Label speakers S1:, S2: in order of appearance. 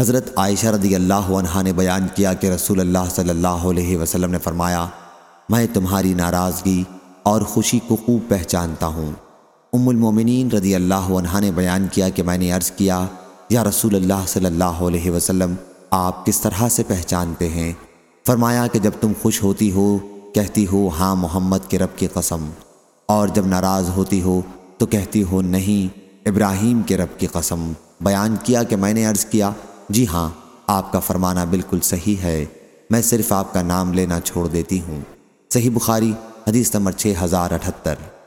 S1: حضرت عائشہ رضی اللہ عنہ نے بیان کیا کہ رسول اللہ صلی اللہ علیہ وسلم نے فرمایا، میں تمہاری ناراضگی اور خوشی کو خوب پہچانتا ہوں۔ ام المومنین رضی اللہ عنہ نے بیان کیا کہ میں نے عرض کیا، یا رسول اللہ صلی اللہ علیہ وسلم، آپ کس طرح سے پہچانتے ہیں؟ فرمایا کہ جب تم خوش ہوتی ہو، کہتی ہو ہاں محمد کے رب کی قسم۔ اور جب ناراض ہوتی ہو، تو کہتی ہو، نہیں، ابراہیم کے رب کی قسم۔ بیان کیا کہ میں نے عرض کیا جی ہاں آپ کا فرمانا بالکل صحیح ہے۔ میں صرف آپ کا نام لینا چھوڑ دیتی ہوں۔ صحیح بخاری، حدیث نمبر 6078